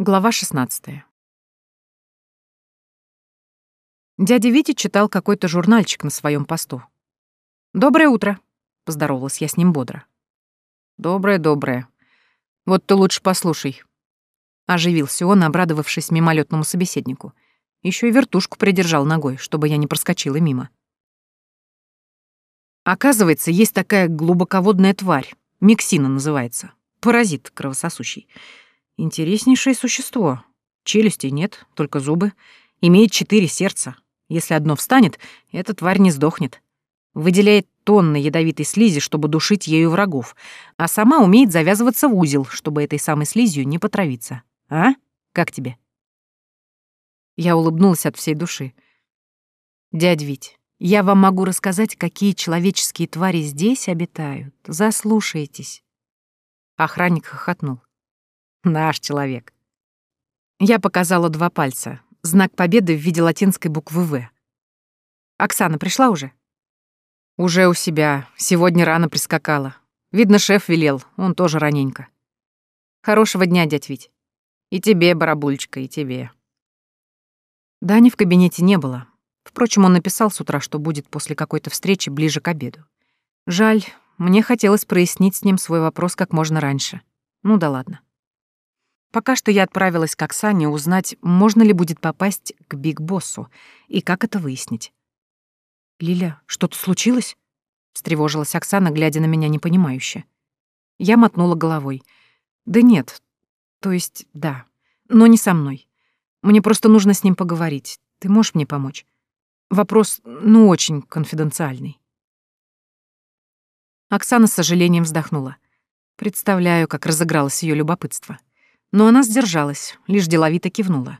Глава 16. Дядя Витя читал какой-то журнальчик на своем посту. «Доброе утро», — поздоровалась я с ним бодро. «Доброе-доброе. Вот ты лучше послушай». Оживился он, обрадовавшись мимолетному собеседнику. Еще и вертушку придержал ногой, чтобы я не проскочила мимо. Оказывается, есть такая глубоководная тварь. Миксина называется. Паразит кровососущий. Интереснейшее существо. Челюстей нет, только зубы. Имеет четыре сердца. Если одно встанет, эта тварь не сдохнет. Выделяет тонны ядовитой слизи, чтобы душить ею врагов, а сама умеет завязываться в узел, чтобы этой самой слизью не потравиться. А? Как тебе? Я улыбнулась от всей души. Дядь Вить, я вам могу рассказать, какие человеческие твари здесь обитают. Заслушайтесь. Охранник хохотнул. Наш человек. Я показала два пальца. Знак победы в виде латинской буквы «В». Оксана пришла уже? Уже у себя. Сегодня рано прискакала. Видно, шеф велел. Он тоже раненько. Хорошего дня, дядь Вить. И тебе, барабульчика, и тебе. Дани в кабинете не было. Впрочем, он написал с утра, что будет после какой-то встречи ближе к обеду. Жаль, мне хотелось прояснить с ним свой вопрос как можно раньше. Ну да ладно. Пока что я отправилась к Оксане узнать, можно ли будет попасть к Биг Боссу и как это выяснить. «Лиля, что-то случилось?» — встревожилась Оксана, глядя на меня непонимающе. Я мотнула головой. «Да нет. То есть, да. Но не со мной. Мне просто нужно с ним поговорить. Ты можешь мне помочь? Вопрос, ну, очень конфиденциальный». Оксана с сожалением вздохнула. Представляю, как разыгралось ее любопытство. Но она сдержалась, лишь деловито кивнула.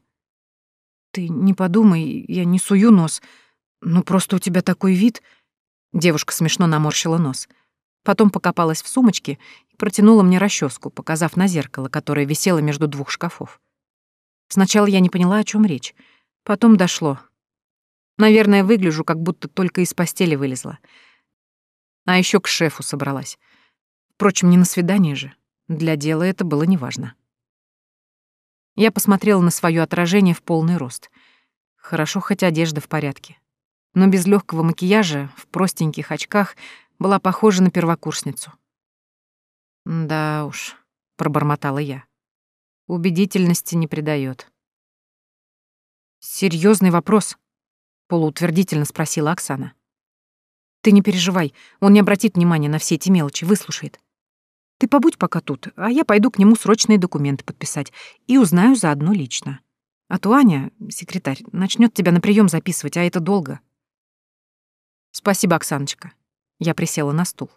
«Ты не подумай, я не сую нос. Ну, просто у тебя такой вид...» Девушка смешно наморщила нос. Потом покопалась в сумочке и протянула мне расческу, показав на зеркало, которое висело между двух шкафов. Сначала я не поняла, о чем речь. Потом дошло. Наверное, выгляжу, как будто только из постели вылезла. А еще к шефу собралась. Впрочем, не на свидание же. Для дела это было неважно. Я посмотрела на свое отражение в полный рост. Хорошо, хоть одежда в порядке. Но без легкого макияжа, в простеньких очках, была похожа на первокурсницу. «Да уж», — пробормотала я. «Убедительности не придает. Серьезный вопрос», — полуутвердительно спросила Оксана. «Ты не переживай, он не обратит внимания на все эти мелочи, выслушает. Ты побудь пока тут, а я пойду к нему срочные документы подписать и узнаю заодно лично. А то Аня, секретарь, начнет тебя на прием записывать, а это долго. Спасибо, Оксаночка. Я присела на стул.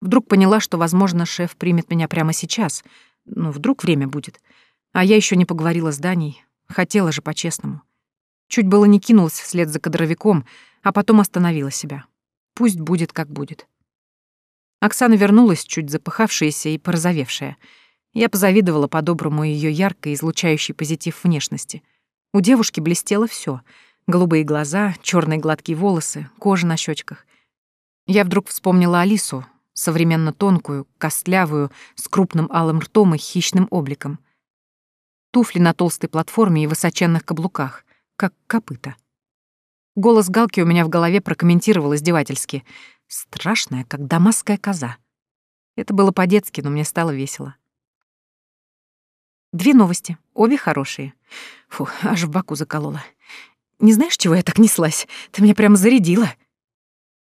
Вдруг поняла, что, возможно, шеф примет меня прямо сейчас. Ну, вдруг время будет. А я еще не поговорила с Даней. Хотела же по-честному. Чуть было не кинулась вслед за кадровиком, а потом остановила себя. Пусть будет, как будет. Оксана вернулась, чуть запыхавшаяся и порозовевшая. Я позавидовала по-доброму ее яркой, излучающей позитив внешности. У девушки блестело все: голубые глаза, черные гладкие волосы, кожа на щечках. Я вдруг вспомнила Алису, современно тонкую, костлявую, с крупным алым ртом и хищным обликом. Туфли на толстой платформе и высоченных каблуках, как копыта. Голос Галки у меня в голове прокомментировал издевательски — Страшная, как дамасская коза. Это было по-детски, но мне стало весело. Две новости, обе хорошие. Фу, аж в боку заколола. Не знаешь, чего я так неслась? Ты меня прямо зарядила.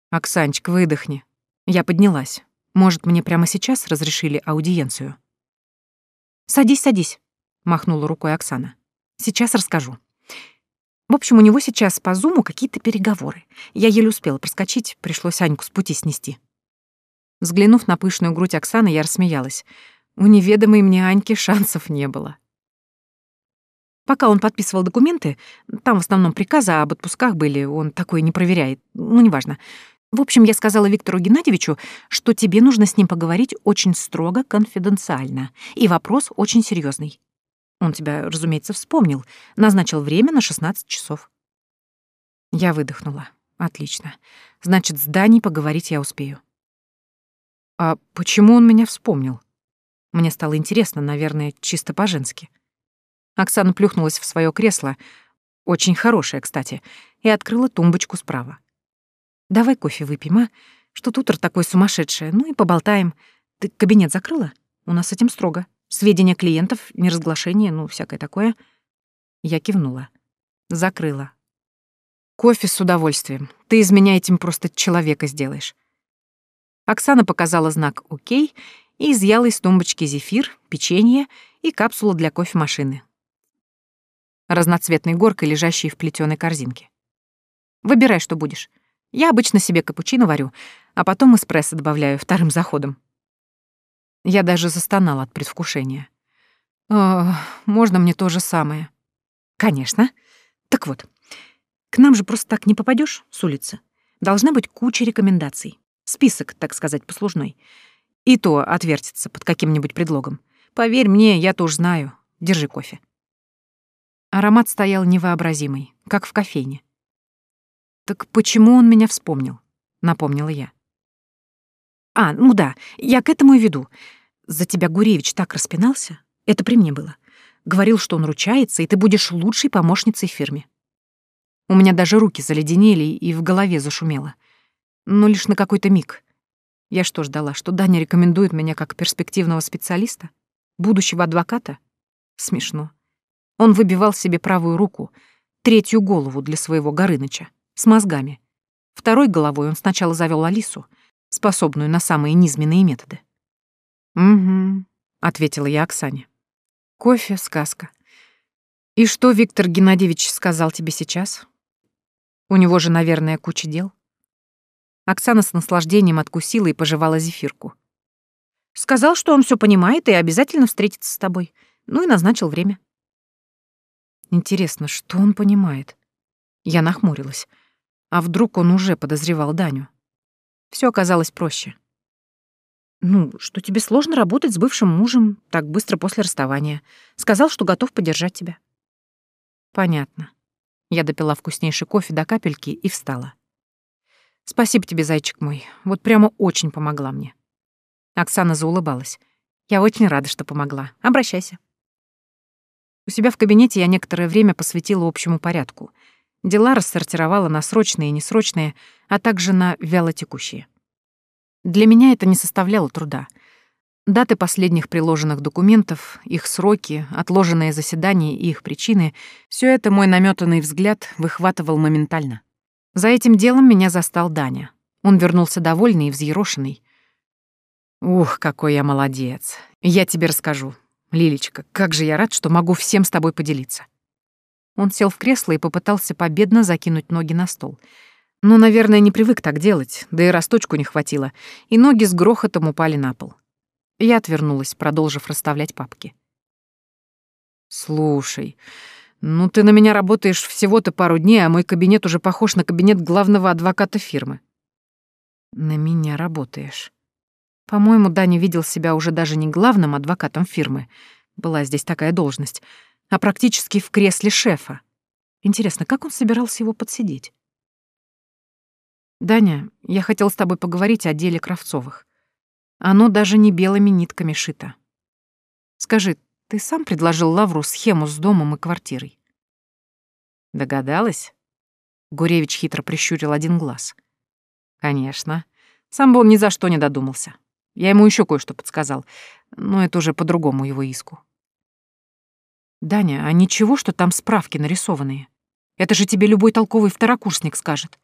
Оксанчик, выдохни. Я поднялась. Может, мне прямо сейчас разрешили аудиенцию? Садись, садись, махнула рукой Оксана. Сейчас расскажу. В общем, у него сейчас по зуму какие-то переговоры. Я еле успела проскочить, пришлось Аньку с пути снести. Взглянув на пышную грудь Оксаны, я рассмеялась. У неведомой мне Аньки шансов не было. Пока он подписывал документы, там в основном приказы об отпусках были, он такое не проверяет, ну, неважно. В общем, я сказала Виктору Геннадьевичу, что тебе нужно с ним поговорить очень строго, конфиденциально, и вопрос очень серьезный. Он тебя, разумеется, вспомнил. Назначил время на 16 часов. Я выдохнула. Отлично. Значит, с Даней поговорить я успею. А почему он меня вспомнил? Мне стало интересно, наверное, чисто по-женски. Оксана плюхнулась в свое кресло, очень хорошее, кстати, и открыла тумбочку справа. «Давай кофе выпьем, а? Что тут такое сумасшедшее? Ну и поболтаем. Ты кабинет закрыла? У нас с этим строго. Сведения клиентов, неразглашение, ну, всякое такое». Я кивнула. Закрыла. «Кофе с удовольствием. Ты из меня этим просто человека сделаешь». Оксана показала знак «Окей» и изъяла из тумбочки зефир, печенье и капсулу для кофемашины. Разноцветной горкой, лежащей в плетеной корзинке. «Выбирай, что будешь. Я обычно себе капучино варю, а потом эспрессо добавляю вторым заходом». Я даже застонала от предвкушения. «О, можно мне то же самое?» «Конечно. Так вот, к нам же просто так не попадешь с улицы. Должна быть куча рекомендаций. Список, так сказать, послужной. И то отвертится под каким-нибудь предлогом. Поверь мне, я тоже знаю. Держи кофе. Аромат стоял невообразимый, как в кофейне. «Так почему он меня вспомнил?» — напомнила я. «А, ну да, я к этому и веду. За тебя Гуревич так распинался. Это при мне было. Говорил, что он ручается, и ты будешь лучшей помощницей в фирме. У меня даже руки заледенели и в голове зашумело. Но лишь на какой-то миг. Я что ждала, что Даня рекомендует меня как перспективного специалиста? Будущего адвоката? Смешно. Он выбивал себе правую руку, третью голову для своего Горыныча, с мозгами. Второй головой он сначала завел Алису, способную на самые низменные методы. «Угу», — ответила я Оксане. «Кофе — сказка. И что Виктор Геннадьевич сказал тебе сейчас? У него же, наверное, куча дел». Оксана с наслаждением откусила и пожевала зефирку. Сказал, что он все понимает и обязательно встретится с тобой. Ну и назначил время. Интересно, что он понимает? Я нахмурилась. А вдруг он уже подозревал Даню? Все оказалось проще. Ну, что тебе сложно работать с бывшим мужем так быстро после расставания. Сказал, что готов поддержать тебя. Понятно. Я допила вкуснейший кофе до капельки и встала. Спасибо тебе, зайчик мой. Вот прямо очень помогла мне. Оксана заулыбалась. Я очень рада, что помогла. Обращайся. У себя в кабинете я некоторое время посвятила общему порядку. Дела рассортировала на срочные и несрочные, а также на вялотекущие. Для меня это не составляло труда. Даты последних приложенных документов, их сроки, отложенные заседания и их причины — все это мой наметанный взгляд выхватывал моментально. За этим делом меня застал Даня. Он вернулся довольный и взъерошенный. «Ух, какой я молодец! Я тебе расскажу. Лилечка, как же я рад, что могу всем с тобой поделиться». Он сел в кресло и попытался победно закинуть ноги на стол. Но, наверное, не привык так делать, да и росточку не хватило, и ноги с грохотом упали на пол. Я отвернулась, продолжив расставлять папки. «Слушай, «Ну, ты на меня работаешь всего-то пару дней, а мой кабинет уже похож на кабинет главного адвоката фирмы». «На меня работаешь». По-моему, Даня видел себя уже даже не главным адвокатом фирмы, была здесь такая должность, а практически в кресле шефа. Интересно, как он собирался его подсидеть? «Даня, я хотел с тобой поговорить о деле Кравцовых. Оно даже не белыми нитками шито. Скажи, ты сам предложил Лавру схему с домом и квартирой. Догадалась? Гуревич хитро прищурил один глаз. Конечно. Сам бы он ни за что не додумался. Я ему еще кое-что подсказал, но это уже по другому его иску. «Даня, а ничего, что там справки нарисованные? Это же тебе любой толковый второкурсник скажет».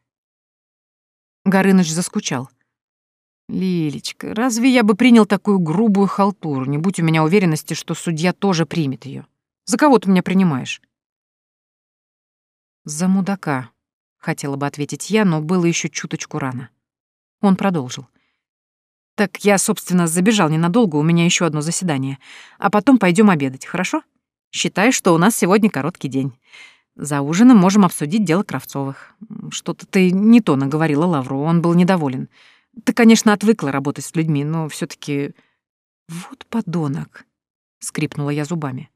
Горыныч заскучал. Лилечка, разве я бы принял такую грубую халтуру, не будь у меня уверенности, что судья тоже примет ее? За кого ты меня принимаешь? За мудака, хотела бы ответить я, но было еще чуточку рано. Он продолжил. Так я, собственно, забежал ненадолго, у меня еще одно заседание. А потом пойдем обедать, хорошо? Считай, что у нас сегодня короткий день. За ужином можем обсудить дело Кравцовых. Что-то ты не то наговорила Лавру, он был недоволен. Ты, конечно, отвыкла работать с людьми, но все таки Вот подонок, скрипнула я зубами.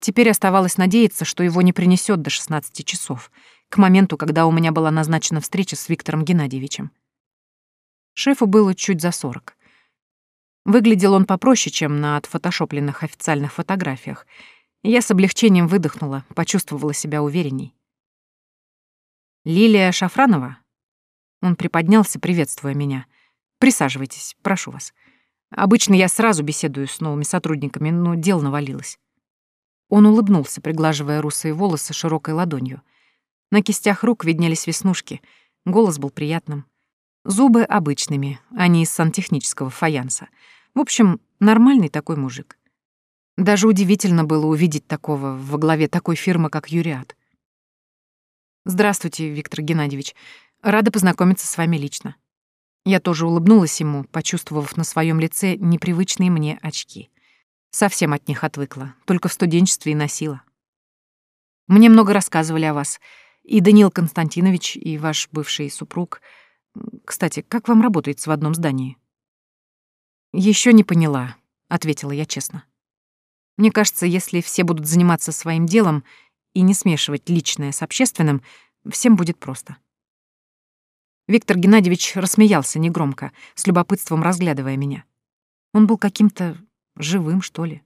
Теперь оставалось надеяться, что его не принесет до 16 часов, к моменту, когда у меня была назначена встреча с Виктором Геннадьевичем. Шефу было чуть за сорок. Выглядел он попроще, чем на отфотошопленных официальных фотографиях, Я с облегчением выдохнула, почувствовала себя уверенней. «Лилия Шафранова?» Он приподнялся, приветствуя меня. «Присаживайтесь, прошу вас. Обычно я сразу беседую с новыми сотрудниками, но дел навалилось». Он улыбнулся, приглаживая русые волосы широкой ладонью. На кистях рук виднелись веснушки, голос был приятным. Зубы обычными, а не из сантехнического фаянса. В общем, нормальный такой мужик. Даже удивительно было увидеть такого во главе такой фирмы, как Юриат. «Здравствуйте, Виктор Геннадьевич. Рада познакомиться с вами лично». Я тоже улыбнулась ему, почувствовав на своем лице непривычные мне очки. Совсем от них отвыкла, только в студенчестве и носила. Мне много рассказывали о вас. И Даниил Константинович, и ваш бывший супруг. Кстати, как вам работается в одном здании? Еще не поняла, ответила я честно. Мне кажется, если все будут заниматься своим делом и не смешивать личное с общественным, всем будет просто. Виктор Геннадьевич рассмеялся негромко, с любопытством разглядывая меня. Он был каким-то живым, что ли.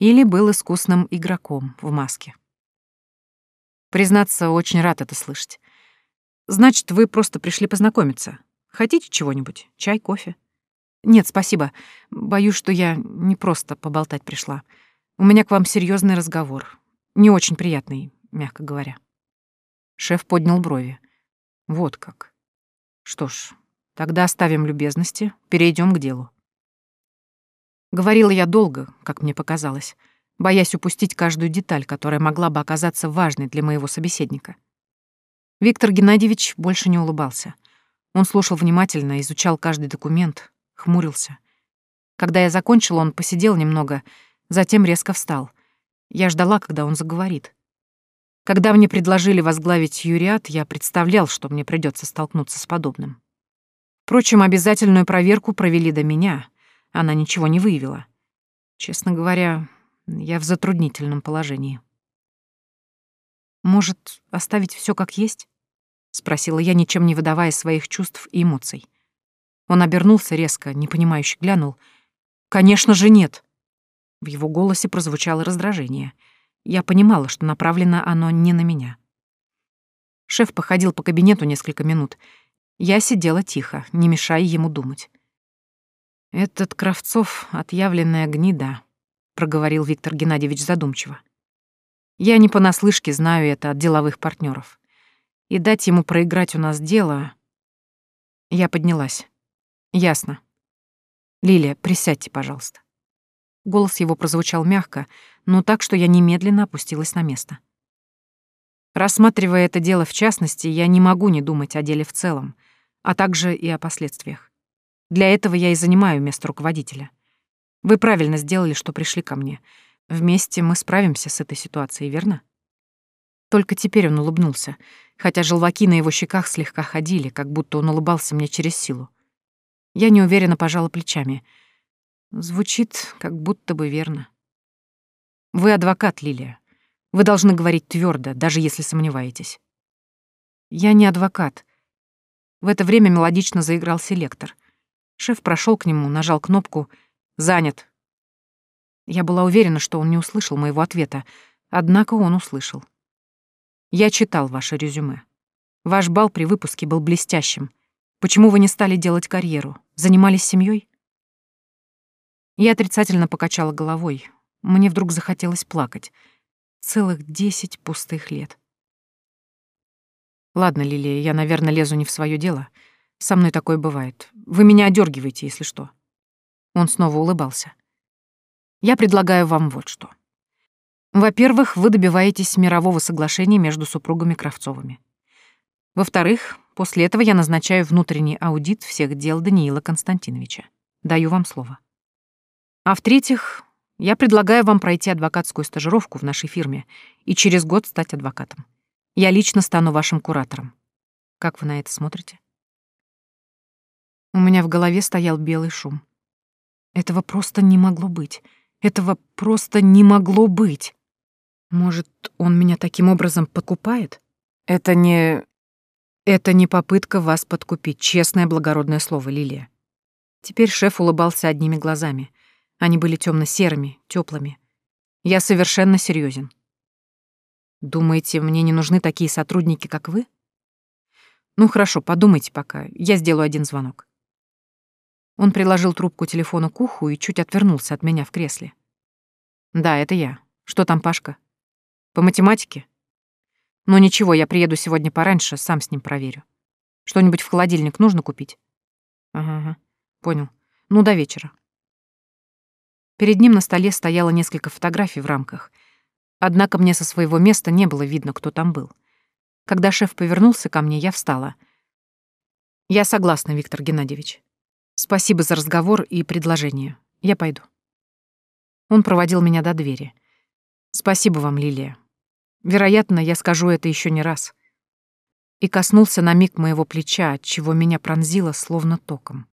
Или был искусным игроком в маске. Признаться, очень рад это слышать. Значит, вы просто пришли познакомиться. Хотите чего-нибудь? Чай, кофе? «Нет, спасибо. Боюсь, что я не просто поболтать пришла. У меня к вам серьезный разговор. Не очень приятный, мягко говоря». Шеф поднял брови. «Вот как. Что ж, тогда оставим любезности, перейдем к делу». Говорила я долго, как мне показалось, боясь упустить каждую деталь, которая могла бы оказаться важной для моего собеседника. Виктор Геннадьевич больше не улыбался. Он слушал внимательно, изучал каждый документ, хмурился. Когда я закончила, он посидел немного, затем резко встал. Я ждала, когда он заговорит. Когда мне предложили возглавить юриат, я представлял, что мне придется столкнуться с подобным. Впрочем, обязательную проверку провели до меня. Она ничего не выявила. Честно говоря, я в затруднительном положении. «Может, оставить все как есть?» — спросила я, ничем не выдавая своих чувств и эмоций. Он обернулся резко, непонимающе глянул. «Конечно же нет!» В его голосе прозвучало раздражение. Я понимала, что направлено оно не на меня. Шеф походил по кабинету несколько минут. Я сидела тихо, не мешая ему думать. «Этот Кравцов — отъявленная гнида», — проговорил Виктор Геннадьевич задумчиво. «Я не понаслышке знаю это от деловых партнеров. И дать ему проиграть у нас дело...» Я поднялась. Ясно. Лилия, присядьте, пожалуйста. Голос его прозвучал мягко, но так, что я немедленно опустилась на место. Рассматривая это дело в частности, я не могу не думать о деле в целом, а также и о последствиях. Для этого я и занимаю место руководителя. Вы правильно сделали, что пришли ко мне. Вместе мы справимся с этой ситуацией, верно? Только теперь он улыбнулся, хотя желваки на его щеках слегка ходили, как будто он улыбался мне через силу. Я неуверенно пожала плечами. Звучит как будто бы верно. Вы адвокат, Лилия. Вы должны говорить твердо, даже если сомневаетесь. Я не адвокат. В это время мелодично заиграл селектор. Шеф прошел к нему, нажал кнопку «Занят». Я была уверена, что он не услышал моего ответа, однако он услышал. Я читал ваше резюме. Ваш бал при выпуске был блестящим — Почему вы не стали делать карьеру? Занимались семьей? Я отрицательно покачала головой. Мне вдруг захотелось плакать. Целых десять пустых лет. Ладно, Лилия, я, наверное, лезу не в свое дело. Со мной такое бывает. Вы меня одергиваете, если что. Он снова улыбался. Я предлагаю вам вот что. Во-первых, вы добиваетесь мирового соглашения между супругами Кравцовыми. Во-вторых, после этого я назначаю внутренний аудит всех дел Даниила Константиновича. Даю вам слово. А в-третьих, я предлагаю вам пройти адвокатскую стажировку в нашей фирме и через год стать адвокатом. Я лично стану вашим куратором. Как вы на это смотрите? У меня в голове стоял белый шум. Этого просто не могло быть. Этого просто не могло быть. Может, он меня таким образом покупает? Это не... Это не попытка вас подкупить, честное благородное слово, Лилия. Теперь шеф улыбался одними глазами. Они были темно серыми теплыми Я совершенно серьезен. Думаете, мне не нужны такие сотрудники, как вы? Ну хорошо, подумайте пока. Я сделаю один звонок. Он приложил трубку телефона к уху и чуть отвернулся от меня в кресле. Да, это я. Что там, Пашка? По математике? Ну ничего, я приеду сегодня пораньше, сам с ним проверю. Что-нибудь в холодильник нужно купить? Ага, ага. Понял. Ну, до вечера. Перед ним на столе стояло несколько фотографий в рамках. Однако мне со своего места не было видно, кто там был. Когда шеф повернулся ко мне, я встала. «Я согласна, Виктор Геннадьевич. Спасибо за разговор и предложение. Я пойду». Он проводил меня до двери. «Спасибо вам, Лилия. Вероятно, я скажу это еще не раз». И коснулся на миг моего плеча, от чего меня пронзило словно током.